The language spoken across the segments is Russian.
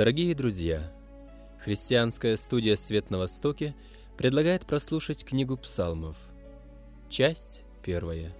Дорогие друзья, христианская студия «Свет на Востоке» предлагает прослушать книгу псалмов. Часть первая –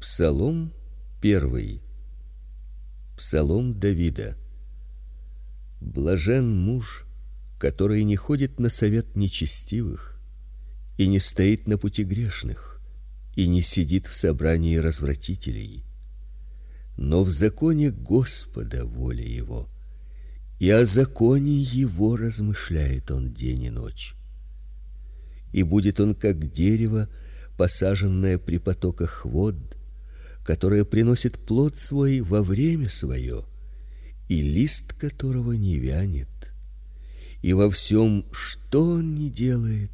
Псалом первый. Псалом Давида. Блажен муж, который не ходит на совет нечестивых и не стоит на пути грешных и не сидит в собрании развратителей, но в законе Господа воля его, и о законе его размышляет он день и ночь. И будет он как дерево, посаженное при потоках вод, которое приносит плод свой во время свое, и лист которого не вянет. И во всем, что он не делает,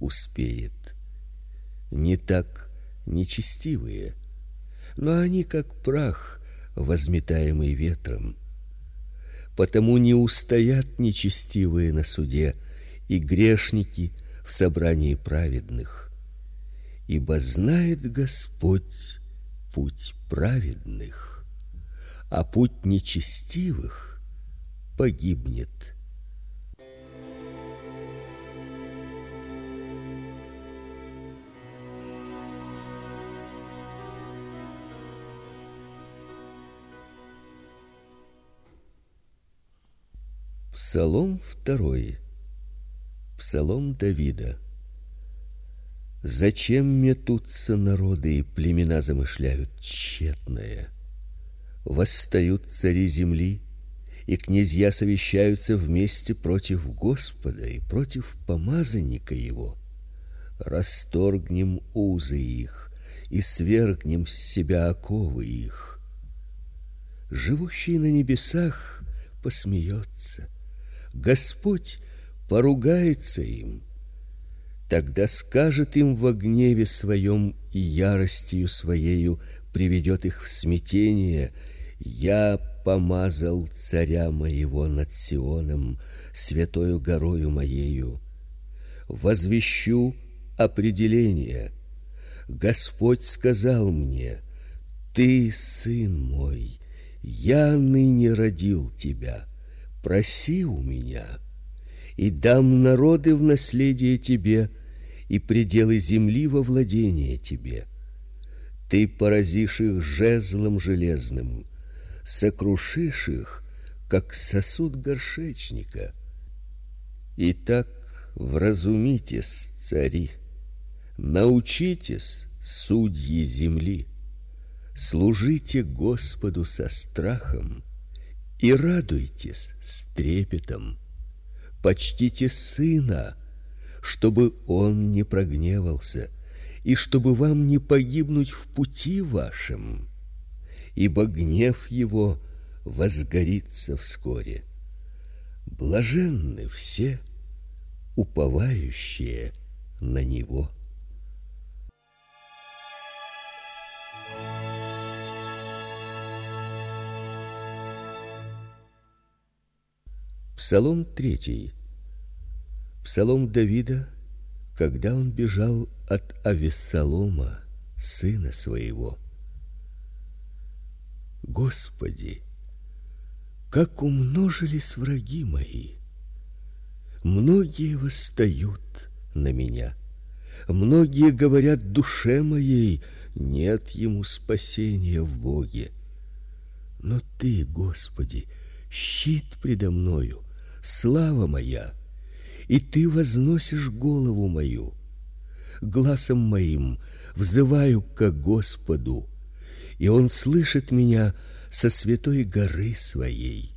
успеет. Не так нечестивые, но они как прах, возметаемый ветром. Потому не устоят нечестивые на суде и грешники в собрании праведных. Ибо знает Господь путь праведных, а путь нечестивых погибнет. Псалом второй. Псалом Давида. Зачем метутся народы и племена замышляют тщетное? Восстают цари земли, и князья совещаются вместе против Господа и против помазанника его. Расторгнем узы их и свергнем с себя оковы их. Живущий на небесах посмеется, Господь поругается им Тогда скажет им во гневе своем и яростью своею приведет их в смятение: я помазал царя моего над Сионом, святою горою моею. Возвещу определение. Господь сказал мне: ты сын мой, я ныне родил тебя. Проси у меня, и дам народы в наследие тебе и пределы земли во владение тебе. Ты поразишь их жезлом железным, сокрушишь их, как сосуд горшечника. Итак, вразумитесь, цари, научитесь, судьи земли, служите Господу со страхом и радуйтесь с трепетом. Почтите сына, чтобы он не прогневался, и чтобы вам не погибнуть в пути вашем, ибо гнев его возгорится вскоре. Блаженны все, уповающие на него. Псалом третий. Псалом Давида, когда он бежал от Авессалома, сына своего. Господи, как умножились враги мои. Многие восстают на меня. Многие говорят душе моей: нет ему спасения в Боге. Но ты, Господи, щит предо мною, слава моя, и ты возносишь голову мою. Гласом моим взываю к Господу, и он слышит меня со святой горы своей.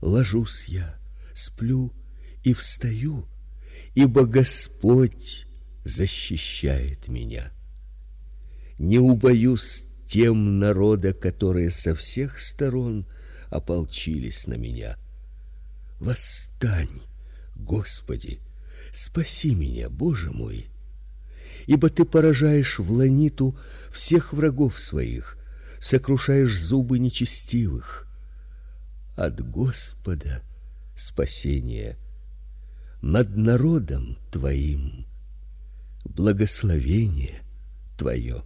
Ложусь я, сплю и встаю, ибо Господь защищает меня. Не убоюсь тем народа, которые со всех сторон ополчились на меня. Восстань, Господи, спаси меня, Боже мой. Ибо ты поражаешь в ланиту всех врагов своих, сокрушаешь зубы нечестивых. От Господа спасение над народом твоим благословение твое.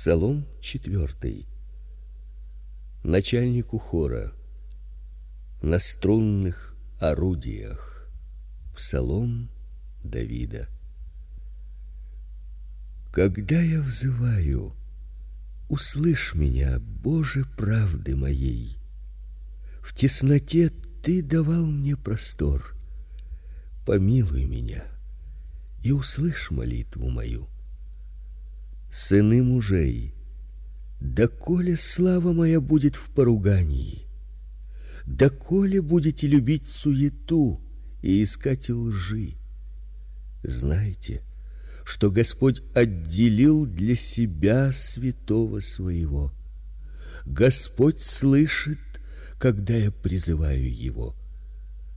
Псалом четвертый. Начальнику хора на струнных орудиях. Псалом Давида. Когда я взываю, услышь меня, Боже правды моей. В тесноте ты давал мне простор. Помилуй меня и услышь молитву мою. Сыны мужей, доколе слава моя будет в поругании, доколе будете любить суету и искать лжи. Знайте, что Господь отделил для себя святого своего. Господь слышит, когда я призываю его.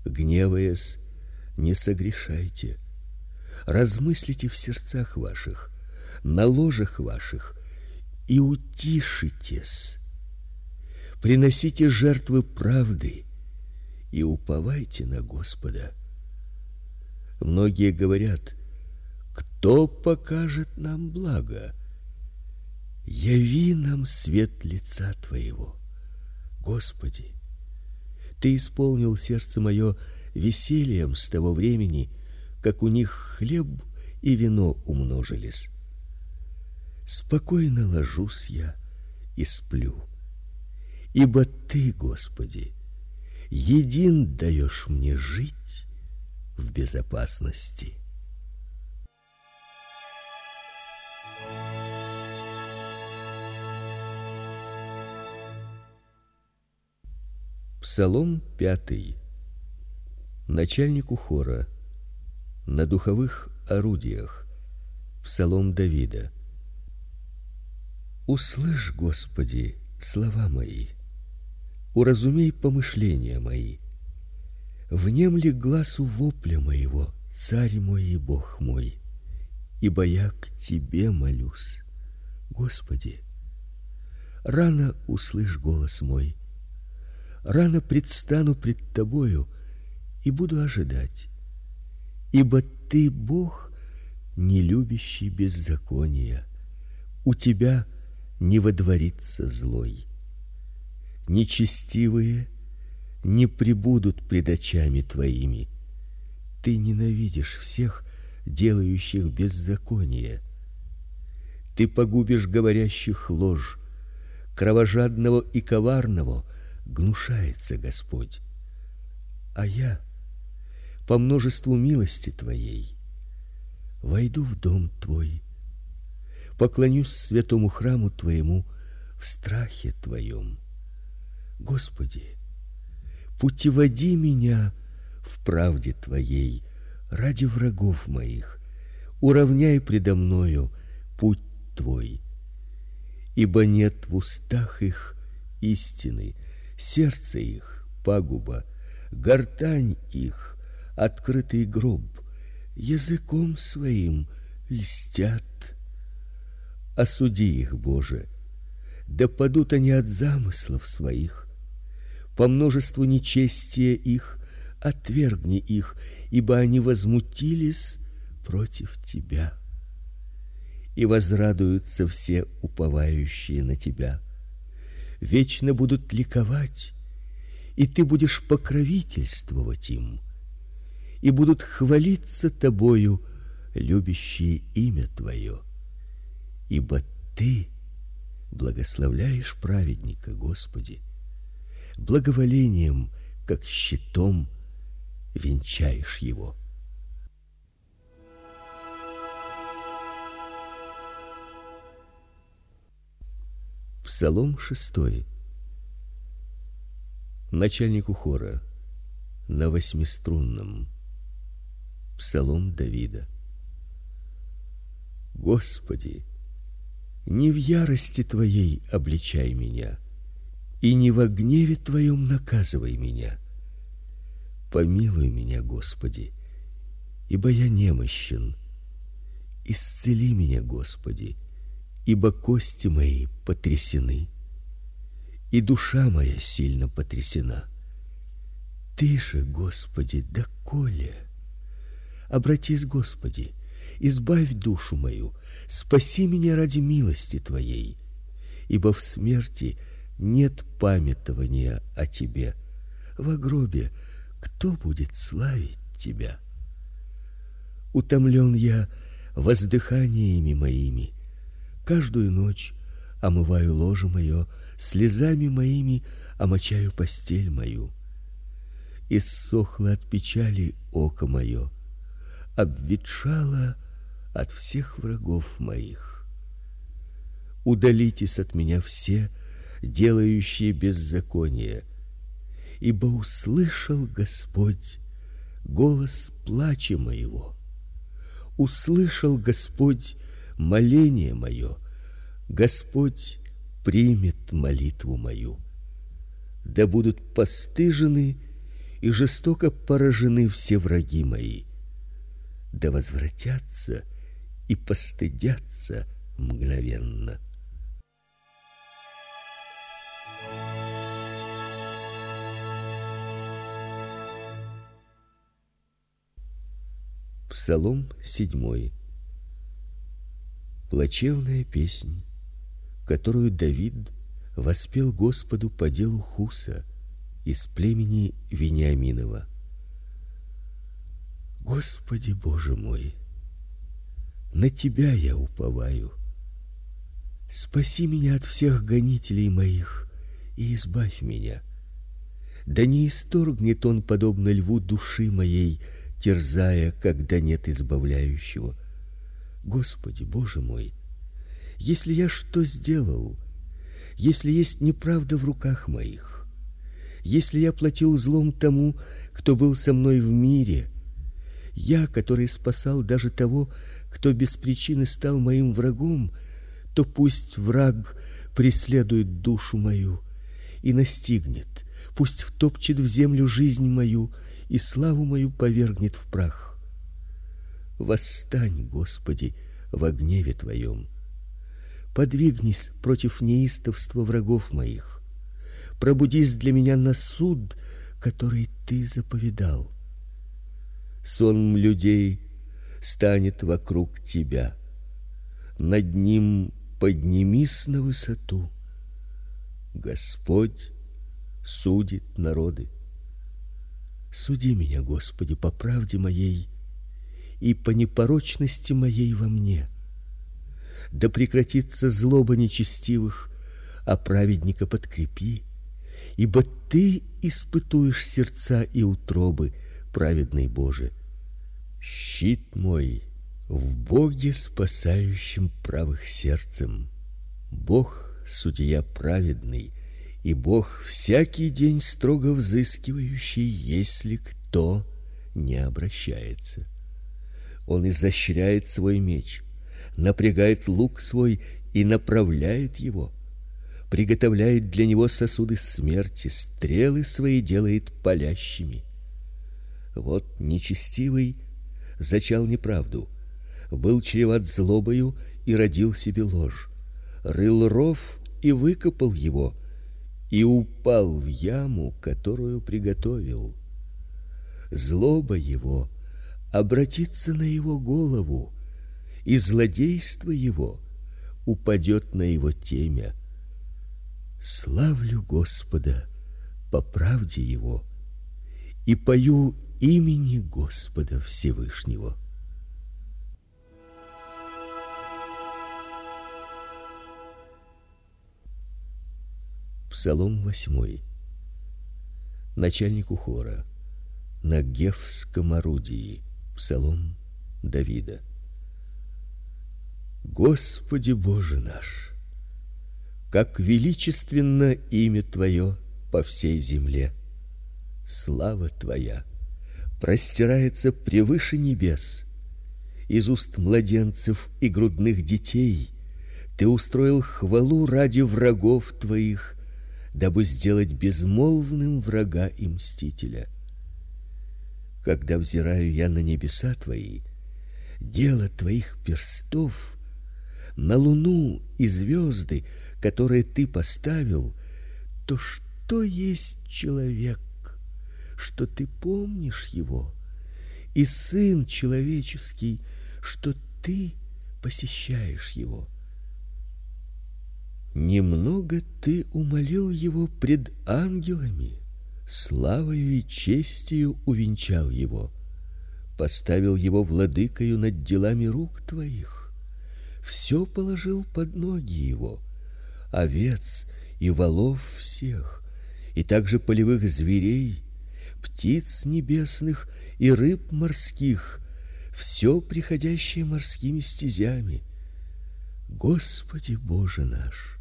Гневаясь, не согрешайте. Размыслите в сердцах ваших, на ложах ваших и утишитесь. Приносите жертвы правды и уповайте на Господа. Многие говорят: кто покажет нам благо? Яви нам свет лица твоего, Господи. Ты исполнил сердце мое весельем с того времени, как у них хлеб и вино умножились. Спокойно ложусь я и сплю. Ибо ты, Господи, един даешь мне жить в безопасности. Псалом пятый. Начальнику хора на духовых орудиях. Псалом Давида. Услышь, Господи, слова мои. Уразумей помышления мои. Внемли глазу вопля моего, царь мой и Бог мой. Ибо я к тебе молюсь. Господи, рано услышь голос мой рано предстану пред тобою и буду ожидать. Ибо ты Бог, не любящий беззакония. У тебя не водворится злой. Нечестивые не пребудут пред очами твоими. Ты ненавидишь всех, делающих беззаконие. Ты погубишь говорящих ложь, кровожадного и коварного гнушается Господь. А я по множеству милости твоей войду в дом твой, поклонюсь святому храму твоему в страхе твоем. Господи, путеводи меня в правде твоей ради врагов моих. Уравняй предо мною путь твой. Ибо нет в устах их истины, сердце их пагуба, гортань их открытый гроб, языком своим льстят. Осуди их, Боже, да падут они от замыслов своих. по множеству нечестия их отвергни их, ибо они возмутились против тебя. И возрадуются все уповающие на тебя. Вечно будут ликовать, и ты будешь покровительствовать им. И будут хвалиться тобою любящие имя твое. Ибо ты благословляешь праведника, Господи, благоволением, как щитом венчаешь его. Псалом шестой. Начальнику хора на восьмиструнном. Псалом Давида. Господи, не в ярости твоей обличай меня, и не во гневе твоем наказывай меня. Помилуй меня, Господи, ибо я немощен. Исцели меня, Господи, ибо кости мои потрясены, и душа моя сильно потрясена. Ты же, Господи, доколе? Обратись, Господи, избавь душу мою, спаси меня ради милости твоей, ибо в смерти нет памятования о тебе. В гробе кто будет славить тебя? Утомлен я воздыханиями моими. Каждую ночь омываю ложе мое, слезами моими омочаю постель мою. Иссохло от печали око мое, обветшало от всех врагов моих. Удалитесь от меня все, делающие беззаконие, ибо услышал Господь голос плача моего. Услышал Господь моление мое. Господь примет молитву мою. Да будут постыжены и жестоко поражены все враги мои. Да возвратятся и постыдятся мгновенно. Псалом седьмой. Плачевная песнь, которую Давид воспел Господу по делу Хуса из племени Вениаминова. Господи Боже мой, на тебя я уповаю. Спаси меня от всех гонителей моих и избавь меня. Да не исторгнет он подобно льву души моей, терзая, когда нет избавляющего. Господи, Боже мой, если я что сделал, если есть неправда в руках моих, если я платил злом тому, кто был со мной в мире, я, который спасал даже того, кто без причины стал моим врагом, то пусть враг преследует душу мою и настигнет, пусть втопчет в землю жизнь мою и славу мою повергнет в прах. Восстань, Господи, во гневе твоем. Подвигнись против неистовства врагов моих. Пробудись для меня на суд, который ты заповедал. Сон людей станет вокруг тебя. Над ним поднимись на высоту. Господь судит народы. Суди меня, Господи, по правде моей и по непорочности моей во мне. Да прекратится злоба нечестивых, а праведника подкрепи, ибо ты испытуешь сердца и утробы, праведный Боже. Щит мой в Боге, спасающем правых сердцем. Бог судья праведный, и Бог всякий день строго взыскивающий, если кто не обращается. Он изощряет свой меч, напрягает лук свой и направляет его, приготовляет для него сосуды смерти, стрелы свои делает палящими. Вот нечестивый зачал неправду, был чреват злобою и родил себе ложь, рыл ров и выкопал его, и упал в яму, которую приготовил. Злоба его обратится на его голову, и злодейство его упадет на его темя. Славлю Господа по правде его и пою имени Господа Всевышнего. Псалом 8. Начальнику хора на гефском орудии. Псалом Давида. Господи Боже наш, как величественно имя твое по всей земле. Слава твоя простирается превыше небес. Из уст младенцев и грудных детей ты устроил хвалу ради врагов твоих дабы сделать безмолвным врага и мстителя. Когда взираю я на небеса твои, дело твоих перстов, на луну и звезды, которые ты поставил, то что есть человек, что ты помнишь его, и сын человеческий, что ты посещаешь его? Немного ты умолил его пред ангелами, славою и честью увенчал его, поставил его владыкою над делами рук твоих. Все положил под ноги его, овец и волов всех, и также полевых зверей, птиц небесных и рыб морских, все приходящее морскими стезями. Господи Боже наш,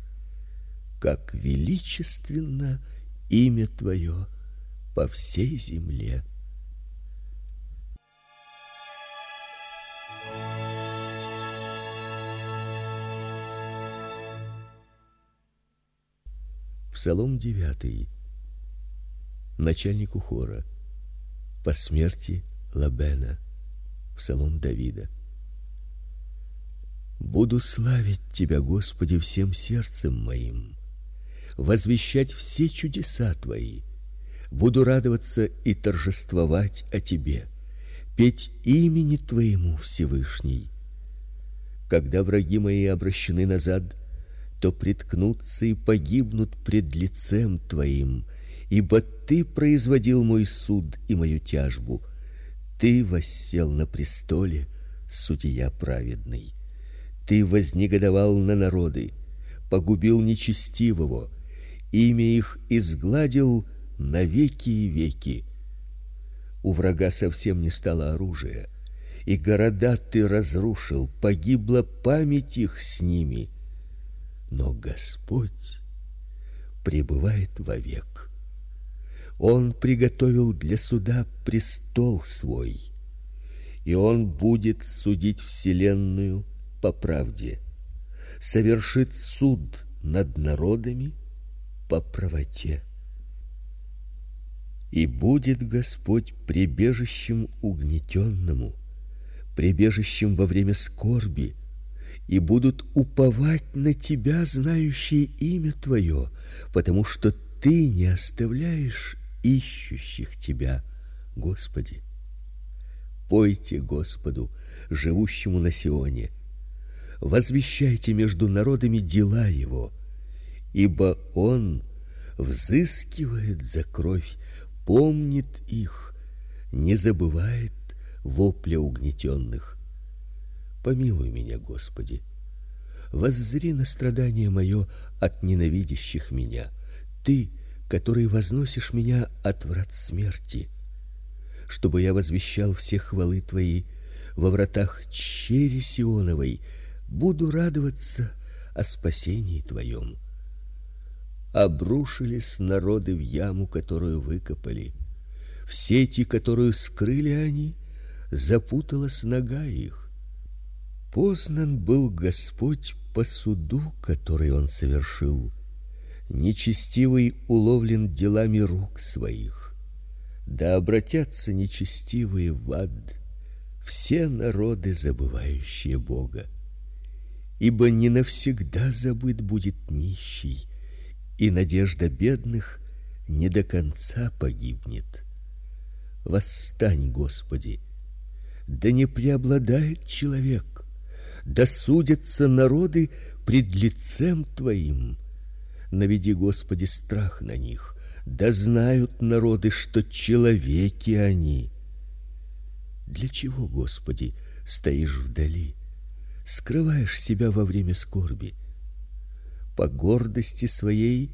как величественно имя твое по всей земле. Псалом 9. Начальнику хора. По смерти Лабена. Псалом Давида. Буду славить тебя, Господи, всем сердцем моим возвещать все чудеса твои. Буду радоваться и торжествовать о тебе, петь имени твоему Всевышний. Когда враги мои обращены назад, то приткнутся и погибнут пред лицем твоим, ибо ты производил мой суд и мою тяжбу. Ты воссел на престоле, судья праведный. Ты вознегодовал на народы, погубил нечестивого, имя их изгладил на веки и веки. У врага совсем не стало оружия, и города ты разрушил, погибла память их с ними. Но Господь пребывает вовек. Он приготовил для суда престол свой, и он будет судить вселенную по правде, совершит суд над народами по правоте. И будет Господь прибежищем угнетенному, прибежищем во время скорби, и будут уповать на тебя, знающие имя твое, потому что ты не оставляешь ищущих тебя, Господи. Пойте Господу, живущему на Сионе. Возвещайте между народами дела его ибо он взыскивает за кровь, помнит их, не забывает вопля угнетенных. Помилуй меня, Господи. Воззри на страдание мое от ненавидящих меня. Ты, который возносишь меня от врат смерти, чтобы я возвещал все хвалы твои во вратах чери Сионовой, буду радоваться о спасении твоем обрушились народы в яму, которую выкопали. В сети, которую скрыли они, запуталась нога их. Познан был Господь по суду, который он совершил. Нечестивый уловлен делами рук своих. Да обратятся нечестивые в ад, все народы, забывающие Бога. Ибо не навсегда забыт будет нищий, и надежда бедных не до конца погибнет. Восстань, Господи. Да не преобладает человек, да судятся народы пред лицем твоим. Наведи, Господи, страх на них, да знают народы, что человеки они. Для чего, Господи, стоишь вдали, скрываешь себя во время скорби? По гордости своей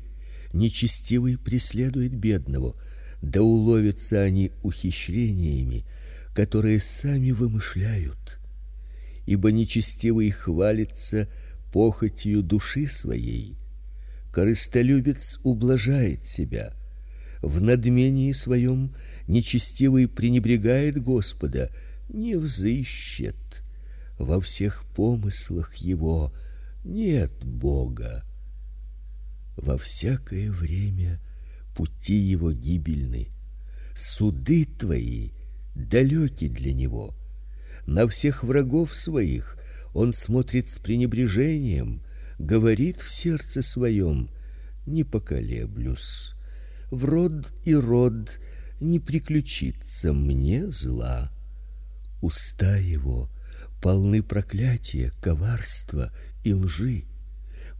нечестивый преследует бедного, да уловятся они ухищрениями, которые сами вымышляют. Ибо нечестивый хвалится похотью души своей, корыстолюбец ублажает себя. В надмении своем нечестивый пренебрегает Господа, не взыщет. Во всех помыслах его нет Бога. Во всякое время пути его гибельны. Суды твои далеки для него. На всех врагов своих он смотрит с пренебрежением, говорит в сердце своем: не поколеблюсь. В род и род не приключится мне зла. Уста его полны проклятия, коварства и лжи.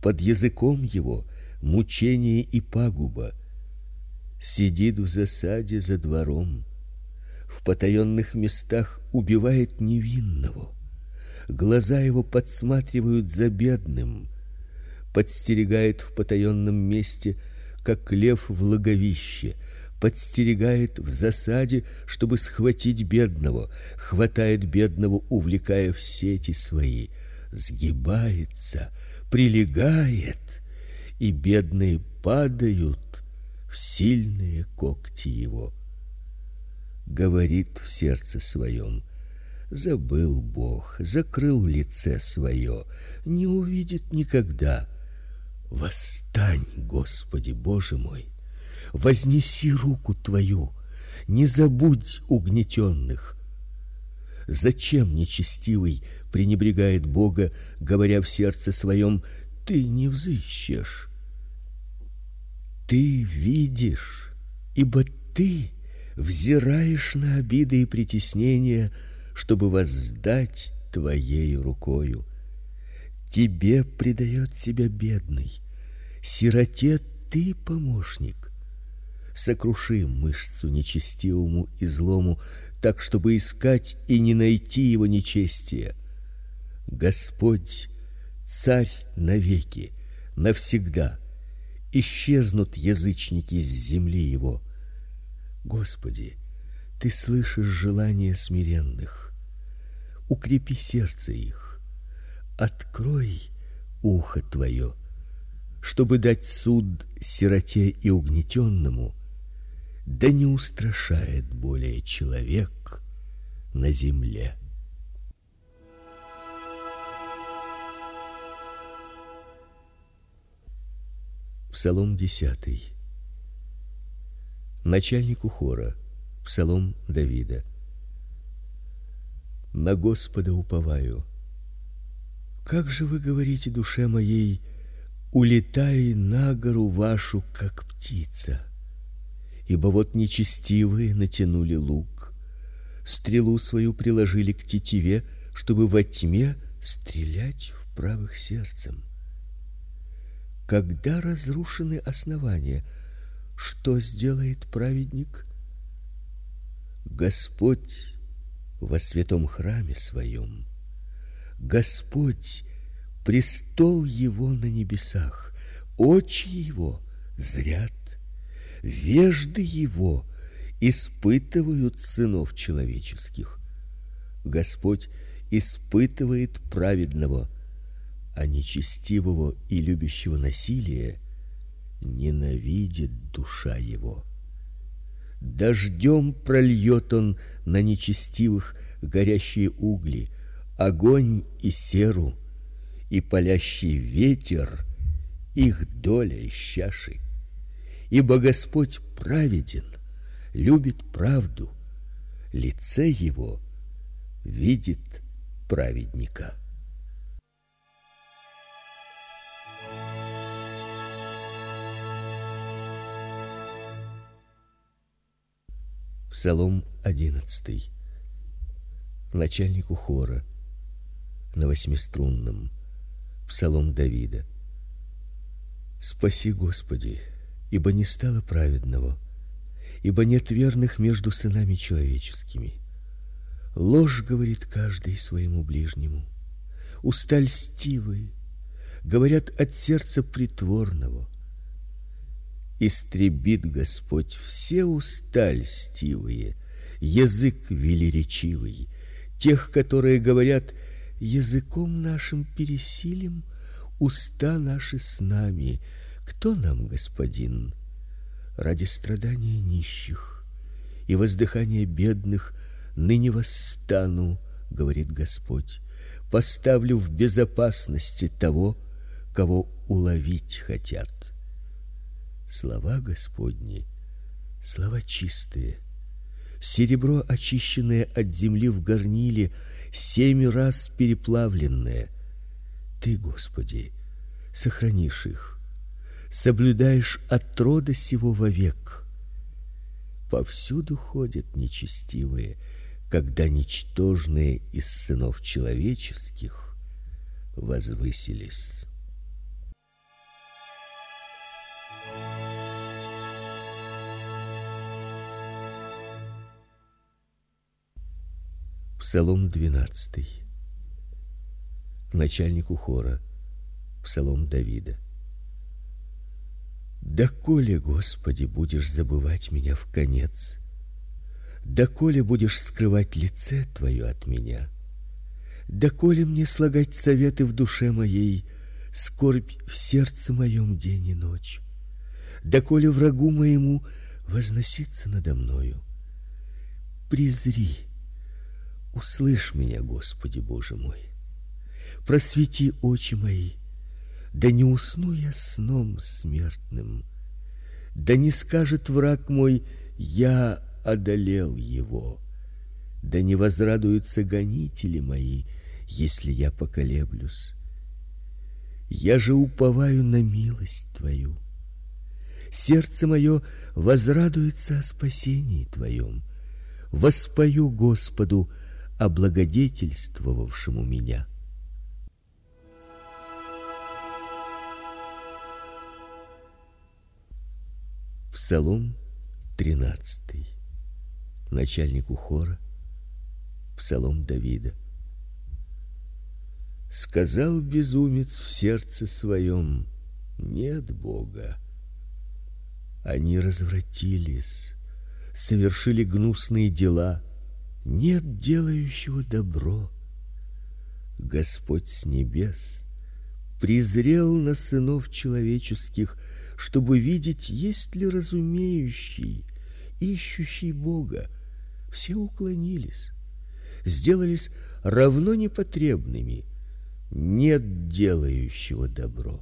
Под языком его мучение и пагуба. Сидит в засаде за двором, в потаенных местах убивает невинного. Глаза его подсматривают за бедным, подстерегает в потаенном месте, как лев в логовище, подстерегает в засаде, чтобы схватить бедного, хватает бедного, увлекая в сети свои, сгибается, прилегает и бедные падают в сильные когти его. Говорит в сердце своем: забыл Бог, закрыл лице свое, не увидит никогда. Восстань, Господи Боже мой, вознеси руку твою, не забудь угнетенных. Зачем нечестивый пренебрегает Бога, говоря в сердце своем: ты не взыщешь. Ты видишь, ибо ты взираешь на обиды и притеснения, чтобы воздать твоей рукою. Тебе предает себя бедный, сироте ты помощник. Сокруши мышцу нечестивому и злому, так чтобы искать и не найти его нечестия. Господь царь навеки, навсегда. Исчезнут язычники с земли его. Господи, ты слышишь желания смиренных. Укрепи сердце их. Открой ухо твое, чтобы дать суд сироте и угнетенному, да не устрашает более человек на земле. Псалом 10. Начальнику хора. Псалом Давида. На Господа уповаю. Как же вы говорите душе моей: улетай на гору вашу, как птица. Ибо вот нечестивые натянули лук, стрелу свою приложили к тетиве, чтобы во тьме стрелять в правых сердцем когда разрушены основания, что сделает праведник? Господь во святом храме своем. Господь престол его на небесах, очи его зрят, вежды его испытывают сынов человеческих. Господь испытывает праведного а нечестивого и любящего насилие ненавидит душа его. Дождем прольет он на нечестивых горящие угли, огонь и серу, и палящий ветер их доля из чаши. Ибо Господь праведен, любит правду, лице его видит праведника. Псалом 11. Начальнику хора на восьмиструнном. Псалом Давида. Спаси, Господи, ибо не стало праведного, ибо нет верных между сынами человеческими. Ложь говорит каждый своему ближнему. Уста льстивые говорят от сердца притворного. Истребит Господь все уста льстивые, язык велеречивый, тех, которые говорят: языком нашим пересилим уста наши с нами. Кто нам господин? Ради страдания нищих и воздыхания бедных ныне восстану, говорит Господь. Поставлю в безопасности того, кого уловить хотят. Слова Господни слова чистые, серебро очищенное от земли в горниле, семь раз переплавленное. Ты, Господи, сохранишь их, соблюдаешь от рода сего вовек. Повсюду ходят нечестивые, когда ничтожные из сынов человеческих возвысились. Псалом 12. Начальнику хора. Псалом Давида. Доколе, Господи, будешь забывать меня в конец? Доколе будешь скрывать лице твое от меня? Доколе мне слагать советы в душе моей, скорбь в сердце моем день и ночь? Доколе врагу моему возноситься надо мною? Призри Услышь меня, Господи Боже мой. Просвети очи мои, да не усну я сном смертным. Да не скажет враг мой: я одолел его. Да не возрадуются гонители мои, если я поколеблюсь. Я же уповаю на милость твою. Сердце мое возрадуется о спасении твоем. Воспою Господу облагодетельствовавшему меня. Псалом 13. Начальнику хора. Псалом Давида. Сказал безумец в сердце своем: нет Бога. Они развратились, совершили гнусные дела, нет делающего добро. Господь с небес презрел на сынов человеческих, чтобы видеть, есть ли разумеющий, ищущий Бога. Все уклонились, сделались равно непотребными. Нет делающего добро.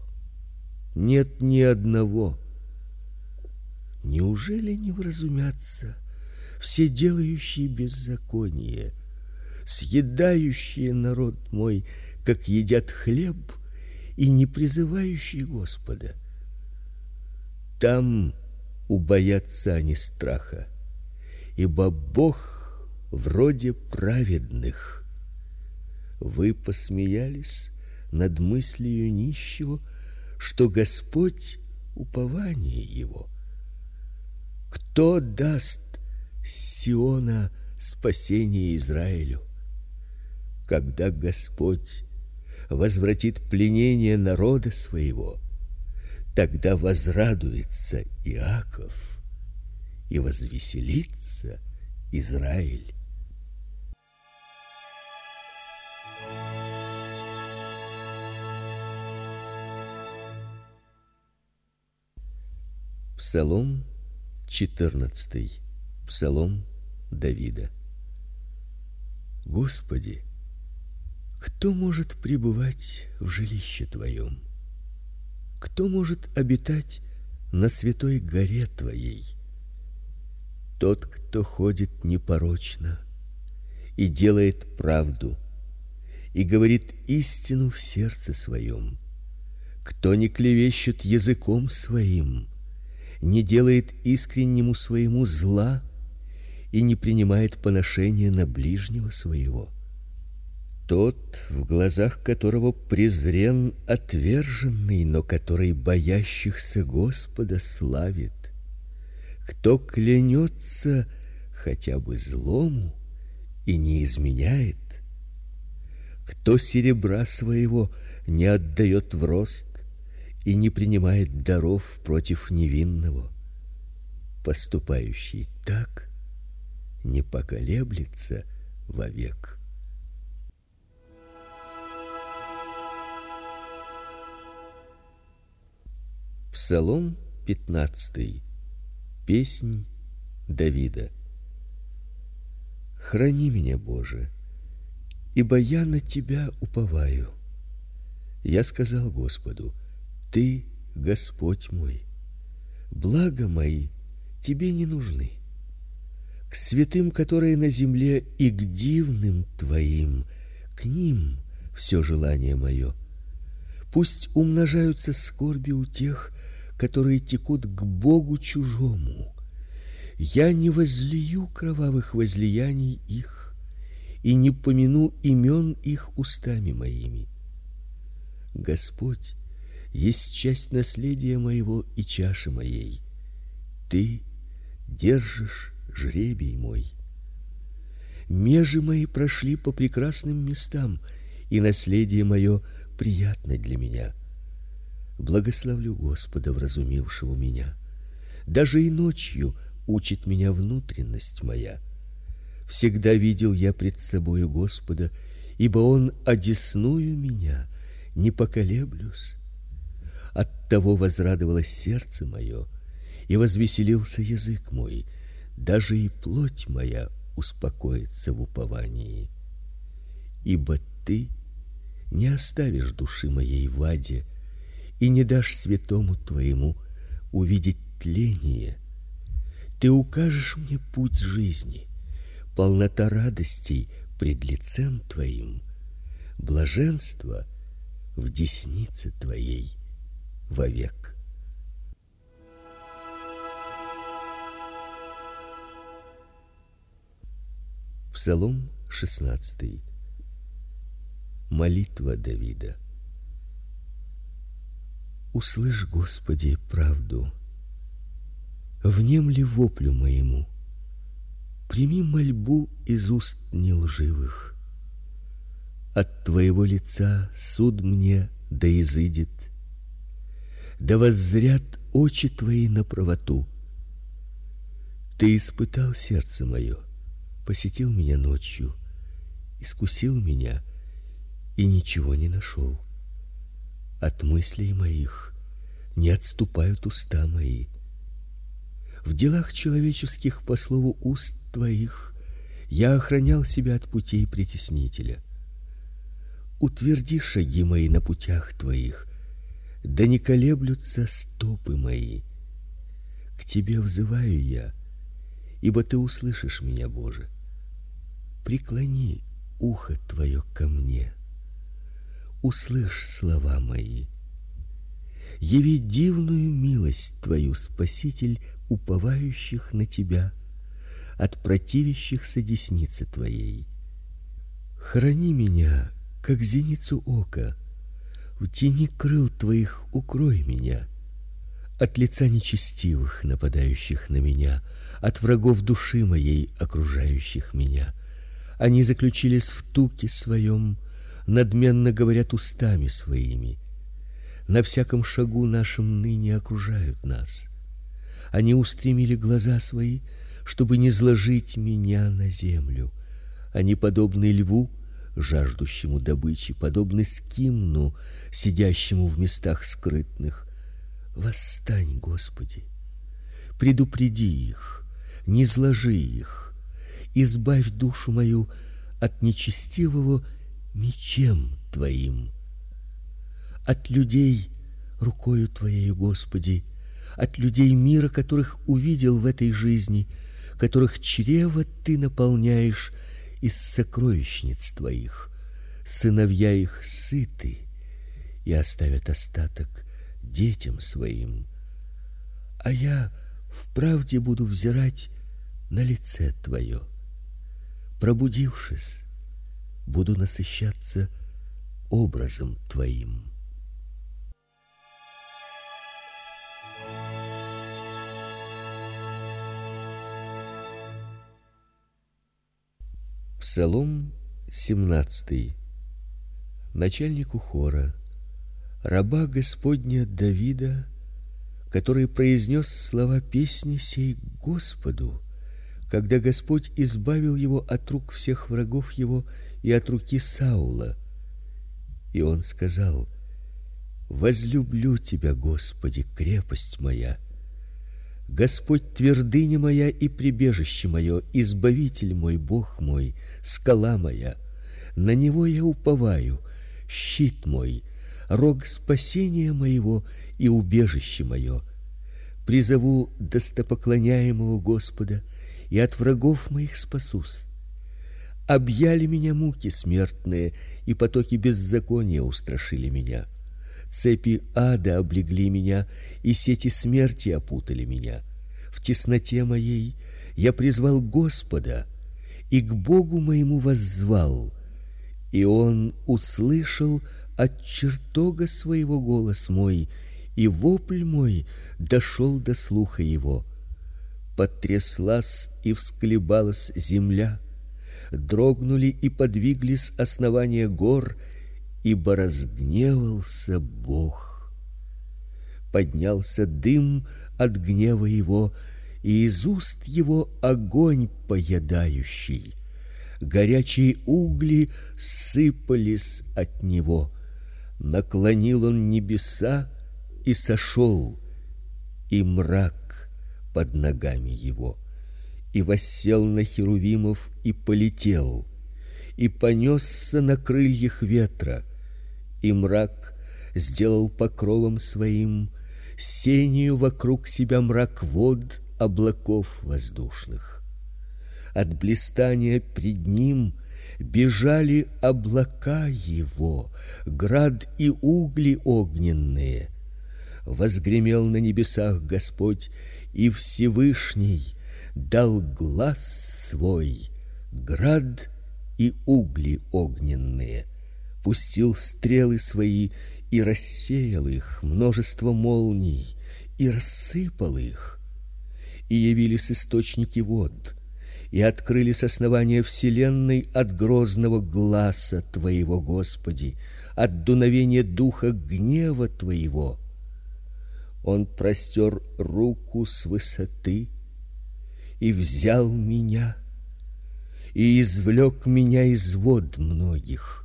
Нет ни одного. Неужели не вразумятся все делающие беззаконие, съедающие народ мой, как едят хлеб, и не призывающие Господа. Там убоятся они страха, ибо Бог вроде праведных. Вы посмеялись над мыслью нищего, что Господь упование его. Кто даст Сиона спасение Израилю. Когда Господь возвратит пленение народа своего, тогда возрадуется Иаков и возвеселится Израиль. Псалом 14. Псалом Давида. Господи, кто может пребывать в жилище твоем? Кто может обитать на святой горе твоей? Тот, кто ходит непорочно и делает правду и говорит истину в сердце своем, кто не клевещет языком своим, не делает искреннему своему зла, и не принимает поношения на ближнего своего. Тот, в глазах которого презрен отверженный, но который боящихся Господа славит. Кто клянется хотя бы злому и не изменяет, кто серебра своего не отдает в рост и не принимает даров против невинного, поступающий так не поколеблется вовек. Псалом 15. Песнь Давида. Храни меня, Боже, ибо я на тебя уповаю. Я сказал Господу: Ты Господь мой. Блага мои тебе не нужны. К святым, которые на земле, и к дивным твоим, к ним все желание мое. Пусть умножаются скорби у тех, которые текут к Богу чужому. Я не возлию кровавых возлияний их и не помяну имен их устами моими. Господь есть часть наследия моего и чаши моей. Ты держишь жребий мой. Межи мои прошли по прекрасным местам, и наследие мое приятно для меня. Благословлю Господа, вразумившего меня. Даже и ночью учит меня внутренность моя. Всегда видел я пред собою Господа, ибо он одесную меня, не поколеблюсь. От того возрадовалось сердце мое, и возвеселился язык мой, даже и плоть моя успокоится в уповании. Ибо ты не оставишь души моей в аде, и не дашь святому твоему увидеть тление. Ты укажешь мне путь жизни, полнота радостей пред лицем твоим, блаженство в деснице твоей вовек. Псалом 16. Молитва Давида. Услышь, Господи, правду. Внемли воплю моему. Прими мольбу из уст нелживых. От твоего лица суд мне да изыдет. Да воззрят очи твои на правоту. Ты испытал сердце мое, посетил меня ночью, искусил меня и ничего не нашел от мыслей моих не отступают уста мои. В делах человеческих по слову уст твоих я охранял себя от путей притеснителя. Утверди шаги мои на путях твоих, да не колеблются стопы мои. К тебе взываю я, ибо ты услышишь меня, Боже. Преклони ухо твое ко мне услышь слова мои. Яви дивную милость твою, Спаситель, уповающих на тебя, от противящихся десницы твоей. Храни меня, как зеницу ока, в тени крыл твоих укрой меня от лица нечестивых, нападающих на меня, от врагов души моей, окружающих меня. Они заключились в туке своем, надменно говорят устами своими. На всяком шагу нашем ныне окружают нас. Они устремили глаза свои, чтобы не зложить меня на землю. Они подобны льву, жаждущему добычи, подобны скимну, сидящему в местах скрытных. Восстань, Господи. Предупреди их, не зложи их. Избавь душу мою от нечестивого мечем твоим. От людей рукою твоей, Господи, от людей мира, которых увидел в этой жизни, которых чрево ты наполняешь из сокровищниц твоих. Сыновья их сыты и оставят остаток детям своим. А я в правде буду взирать на лице твое. Пробудившись, буду насыщаться образом твоим. Псалом 17. Начальнику хора, раба Господня Давида, который произнес слова песни сей Господу, когда Господь избавил его от рук всех врагов его и от руки Саула. И он сказал: Возлюблю тебя, Господи, крепость моя. Господь твердыня моя и прибежище мое, избавитель мой, Бог мой, скала моя. На него я уповаю, щит мой, рог спасения моего и убежище мое. Призову достопоклоняемого Господа, и от врагов моих спасусь. Объяли меня муки смертные, и потоки беззакония устрашили меня. Цепи ада облегли меня, и сети смерти опутали меня. В тесноте моей я призвал Господа и к Богу моему воззвал, и он услышал от чертога своего голос мой, и вопль мой дошел до слуха его. Потряслась и всклебалась земля, дрогнули и подвиглись основания гор, ибо разгневался Бог. Поднялся дым от гнева его, и из уст его огонь поедающий. Горячие угли сыпались от него. Наклонил он небеса и сошел, и мрак под ногами его. И воссел на херувимов и полетел, и понесся на крыльях ветра и мрак сделал покровом своим, сенью вокруг себя мрак вод облаков воздушных. От блистания пред ним бежали облака его, град и угли огненные. Возгремел на небесах Господь, и Всевышний дал глаз свой, град и угли огненные пустил стрелы свои и рассеял их, множество молний и рассыпал их. И явились источники вод, и открылись основания вселенной от грозного гласа твоего, Господи, от дуновения духа гнева твоего. Он простер руку с высоты и взял меня и извлек меня из вод многих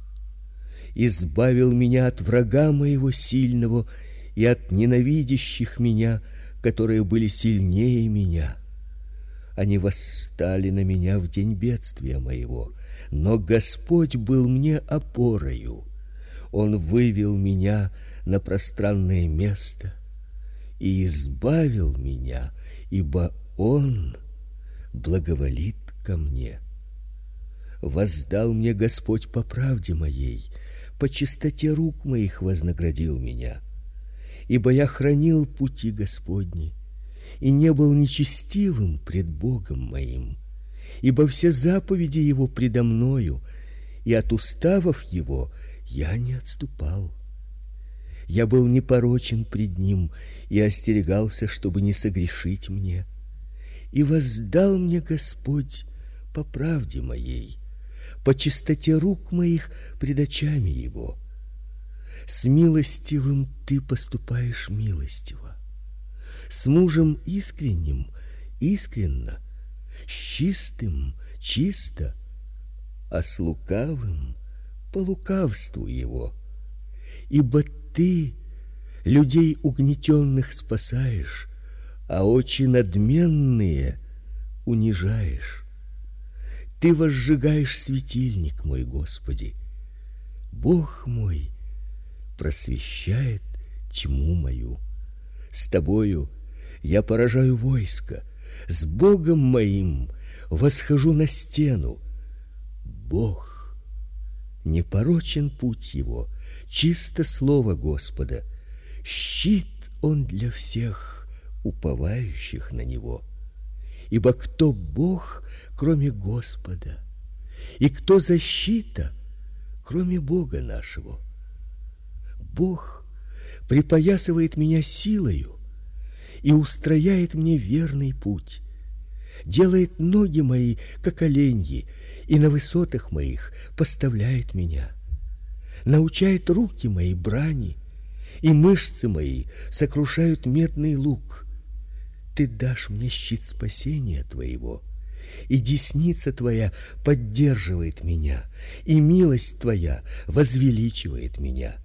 избавил меня от врага моего сильного и от ненавидящих меня, которые были сильнее меня. Они восстали на меня в день бедствия моего, но Господь был мне опорою. Он вывел меня на пространное место и избавил меня, ибо он благоволит ко мне. Воздал мне Господь по правде моей, по чистоте рук моих вознаградил меня. Ибо я хранил пути Господни и не был нечестивым пред Богом моим. Ибо все заповеди его предо мною, и от уставов его я не отступал. Я был непорочен пред ним и остерегался, чтобы не согрешить мне. И воздал мне Господь по правде моей по чистоте рук моих пред очами его. С милостивым ты поступаешь милостиво, с мужем искренним искренно, с чистым чисто, а с лукавым по лукавству его. Ибо ты людей угнетенных спасаешь, а очи надменные унижаешь. Ты возжигаешь светильник мой, Господи. Бог мой просвещает тьму мою. С тобою я поражаю войско, с Богом моим восхожу на стену. Бог непорочен путь его, чисто слово Господа. Щит он для всех уповающих на него Ибо кто Бог, кроме Господа? И кто защита, кроме Бога нашего? Бог припоясывает меня силою и устрояет мне верный путь, делает ноги мои как оленьи, и на высотах моих поставляет меня, научает руки мои брани, и мышцы мои сокрушают медный лук. Ты дашь мне щит спасения твоего, и десница твоя поддерживает меня, и милость твоя возвеличивает меня.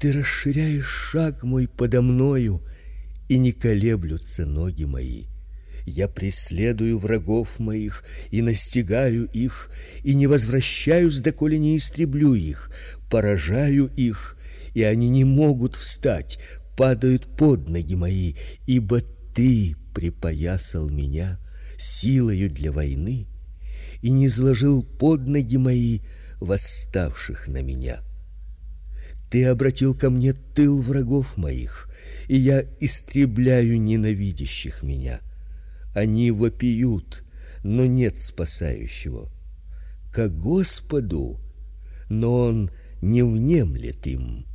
Ты расширяешь шаг мой подо мною, и не колеблются ноги мои. Я преследую врагов моих и настигаю их, и не возвращаюсь, доколе не истреблю их, поражаю их, и они не могут встать, падают под ноги мои, ибо ты припоясал меня силою для войны и не сложил под ноги мои восставших на меня. Ты обратил ко мне тыл врагов моих, и я истребляю ненавидящих меня. Они вопиют, но нет спасающего. К Господу, но он не внемлет им.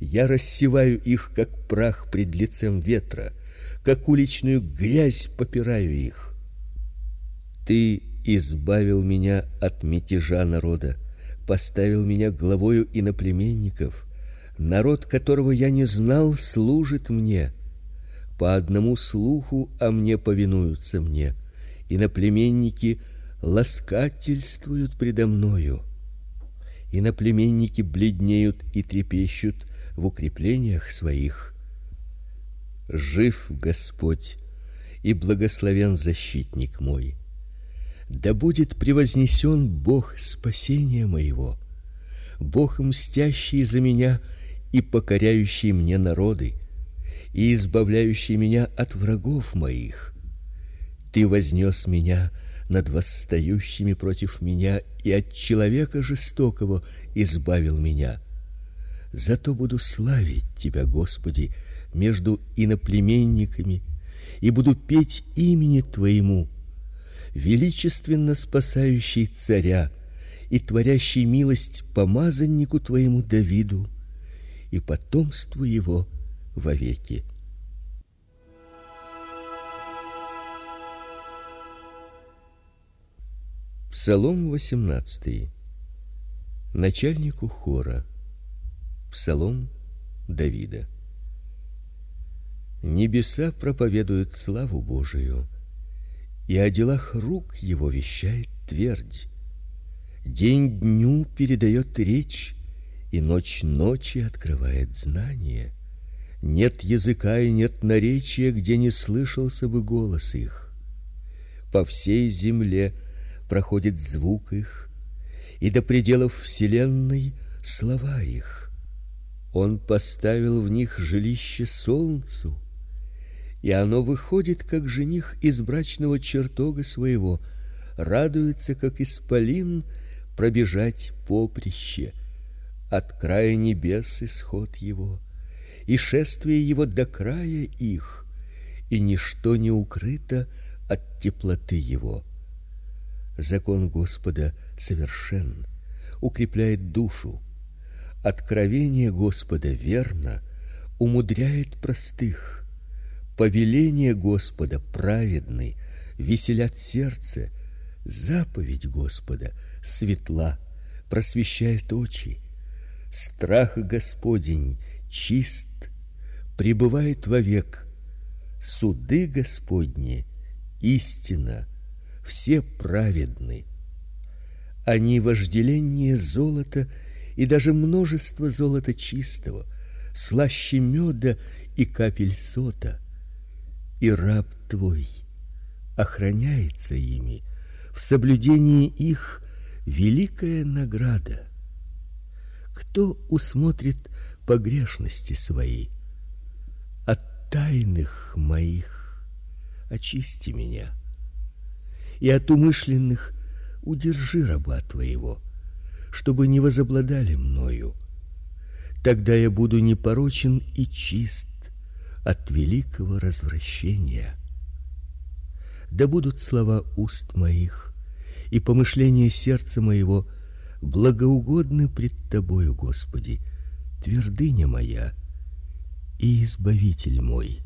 Я рассеваю их как прах пред лицем ветра, как уличную грязь попираю их. Ты избавил меня от мятежа народа, поставил меня главою иноплеменников. Народ, которого я не знал, служит мне. По одному слуху о мне повинуются мне. Иноплеменники ласкательствуют предо мною. Иноплеменники бледнеют и трепещут в укреплениях своих. Жив Господь и благословен защитник мой. Да будет превознесен Бог спасения моего, Бог мстящий за меня и покоряющий мне народы, и избавляющий меня от врагов моих. Ты вознес меня над восстающими против меня и от человека жестокого избавил меня. Зато буду славить тебя, Господи, между иноплеменниками и буду петь имени твоему, величественно спасающий царя и творящий милость помазаннику твоему Давиду и потомству его вовеки. Псалом 18. Начальнику хора. Псалом Давида. Небеса проповедуют славу Божию, и о делах рук его вещает твердь. День дню передает речь, и ночь ночи открывает знание. Нет языка и нет наречия, где не слышался бы голос их. По всей земле проходит звук их, и до пределов вселенной слова их. Он поставил в них жилище солнцу, и оно выходит как жених из брачного чертога своего, радуется как исполин пробежать поприще от края небес исход его, и шествие его до края их, и ничто не укрыто от теплоты его. Закон Господа совершен, укрепляет душу. Откровение Господа верно, умудряет простых. Повеление Господа праведны, веселят сердце. Заповедь Господа светла, просвещает очи. Страх Господень чист, пребывает вовек. Суды Господни истина, все праведны. Они вожделение золота и даже множество золота чистого, слаще меда и капель сота. И раб твой охраняется ими, в соблюдении их великая награда кто усмотрит погрешности свои? От тайных моих очисти меня, и от умышленных удержи раба твоего, чтобы не возобладали мною. Тогда я буду непорочен и чист от великого развращения. Да будут слова уст моих и помышления сердца моего благоугодны пред тобою, Господи, твердыня моя и избавитель мой.